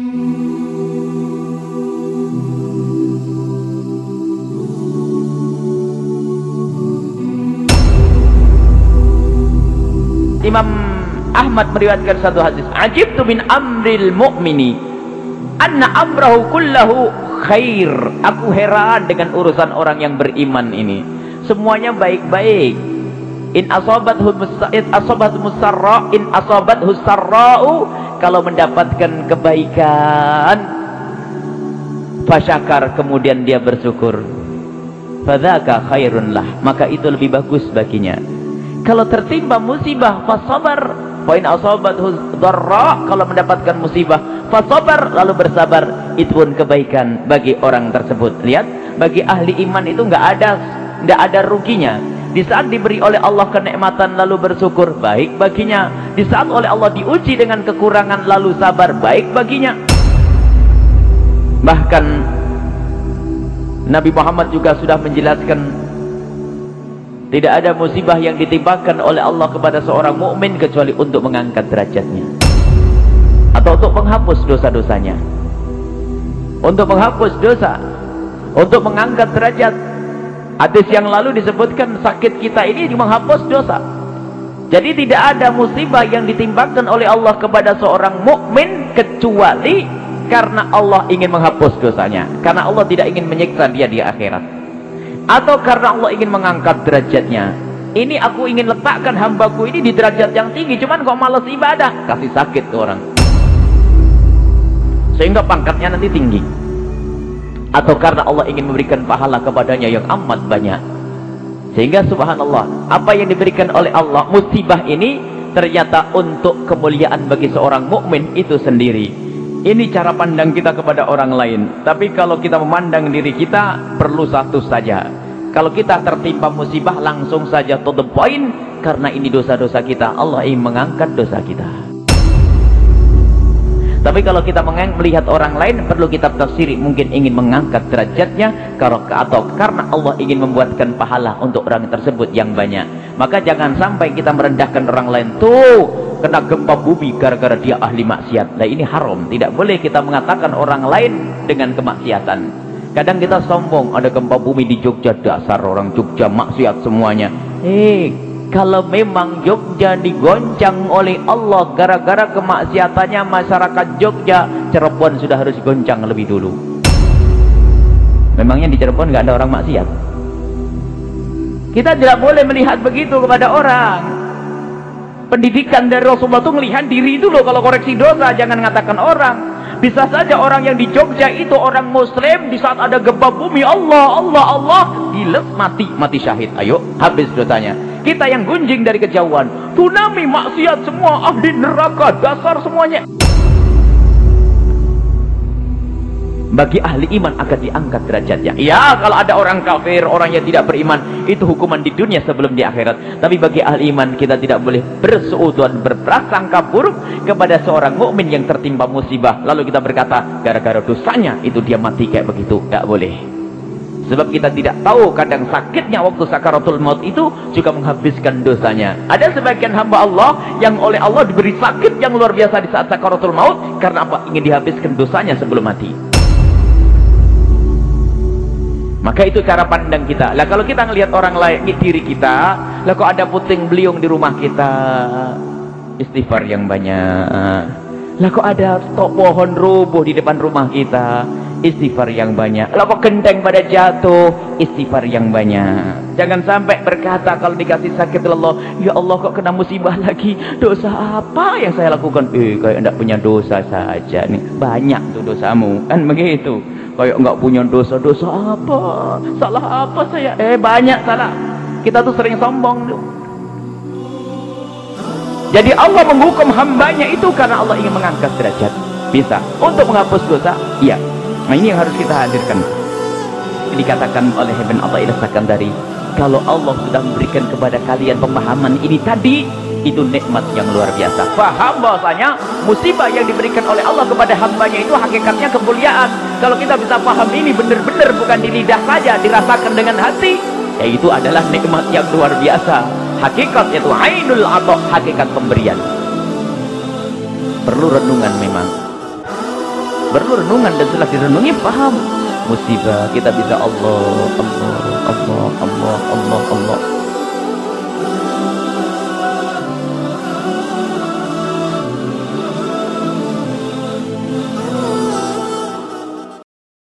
Imam Ahmad meriwayatkan satu hadis. Ajibtu min amril mu'mini anna amrahu kullahu khair. Aku heran dengan urusan orang yang beriman ini. Semuanya baik-baik. In asabathu in asabathu musarra in asabathu sarra'u kalau mendapatkan kebaikan fasyakar kemudian dia bersyukur. Fadzaka khairun lah maka itu lebih bagus baginya. Kalau tertimpa musibah fasabar. Fa in asabathu dharra kalau mendapatkan musibah fasabar lalu bersabar itu pun kebaikan bagi orang tersebut. Lihat bagi ahli iman itu enggak ada enggak ada ruginya di saat diberi oleh Allah kenikmatan lalu bersyukur baik baginya di saat oleh Allah diuji dengan kekurangan lalu sabar baik baginya bahkan Nabi Muhammad juga sudah menjelaskan tidak ada musibah yang ditimpakan oleh Allah kepada seorang mukmin kecuali untuk mengangkat derajatnya. Atau untuk menghapus dosa-dosanya. Untuk menghapus dosa. Untuk mengangkat derajat. Hadis yang lalu disebutkan sakit kita ini menghapus dosa. Jadi tidak ada musibah yang ditimpakan oleh Allah kepada seorang mukmin kecuali karena Allah ingin menghapus dosanya. Karena Allah tidak ingin menyiksa dia di akhirat. Atau karena Allah ingin mengangkat derajatnya. Ini aku ingin letakkan hambaku ini di derajat yang tinggi cuman kok males ibadah? Kasih sakit ke orang. Sehingga pangkatnya nanti tinggi atau karena Allah ingin memberikan pahala kepadanya yang amat banyak sehingga subhanallah apa yang diberikan oleh Allah musibah ini ternyata untuk kemuliaan bagi seorang mukmin itu sendiri ini cara pandang kita kepada orang lain tapi kalau kita memandang diri kita perlu satu saja kalau kita tertimpa musibah langsung saja to the point karena ini dosa-dosa kita. Allah ingin mengangkat dosa kita. Tapi kalau kita melihat orang lain perlu kita tafsiri mungkin ingin mengangkat derajatnya atau karena Allah ingin membuatkan pahala untuk orang tersebut yang banyak. Maka jangan sampai kita merendahkan orang lain. Tuh, kena gempa bumi gara-gara dia ahli maksiat. Nah ini haram. Tidak boleh kita mengatakan orang lain dengan kemaksiatan. Kadang kita sombong, ada gempa bumi di Jogja, dasar orang Jogja maksiat semuanya. Eh, kalau memang Jogja digoncang oleh Allah gara-gara kemaksiatannya masyarakat Jogja, Cirebon sudah harus goncang lebih dulu. Memangnya di Cirebon nggak ada orang maksiat? Kita tidak boleh melihat begitu kepada orang. Pendidikan dari Rasulullah itu melihat diri dulu kalau koreksi dosa, jangan mengatakan orang. Bisa saja orang yang di Jogja itu orang muslim di saat ada gempa bumi Allah, Allah, Allah giles mati, mati syahid. Ayo, habis dosanya. Kita yang gunjing dari kejauhan, tsunami maksiat semua ahli neraka, dasar semuanya. Bagi ahli iman akan diangkat derajatnya. Ya kalau ada orang kafir orang yang tidak beriman itu hukuman di dunia sebelum di akhirat. Tapi bagi ahli iman kita tidak boleh berseudon berprasangka buruk kepada seorang mukmin yang tertimpa musibah. Lalu kita berkata gara-gara dosanya itu dia mati kayak begitu. Tidak boleh. Sebab kita tidak tahu kadang sakitnya waktu sakaratul maut itu juga menghabiskan dosanya. Ada sebagian hamba Allah yang oleh Allah diberi sakit yang luar biasa di saat sakaratul maut karena apa? Ingin dihabiskan dosanya sebelum mati maka itu cara pandang kita. Lah kalau kita ngelihat orang lain diri kita, lah kok ada puting beliung di rumah kita, istighfar yang banyak. Lah kok ada tok pohon rubuh di depan rumah kita, istighfar yang banyak. Lah kok genteng pada jatuh, istighfar yang banyak. Jangan sampai berkata kalau dikasih sakit Allah, ya Allah kok kena musibah lagi, dosa apa yang saya lakukan? Eh kayak enggak punya dosa saja nih, banyak tuh dosamu, kan begitu kayak nggak punya dosa-dosa apa? Salah apa saya? Eh banyak salah. Kita tuh sering sombong tuh. Jadi Allah menghukum hambanya itu karena Allah ingin mengangkat derajat. Bisa. Untuk menghapus dosa? Iya. Nah ini yang harus kita hadirkan. Dikatakan oleh Ibn Atta'illah dari kalau Allah sudah memberikan kepada kalian pemahaman ini tadi itu nikmat yang luar biasa. Faham bahwasanya musibah yang diberikan oleh Allah kepada hambanya itu hakikatnya kemuliaan. Kalau kita bisa paham ini benar-benar bukan di lidah saja dirasakan dengan hati yaitu adalah nikmat yang luar biasa. Hakikat yaitu ainul atau hakikat pemberian. Perlu renungan memang. Perlu renungan dan setelah direnungi paham musibah kita bisa Allah Allah Allah Allah Allah Allah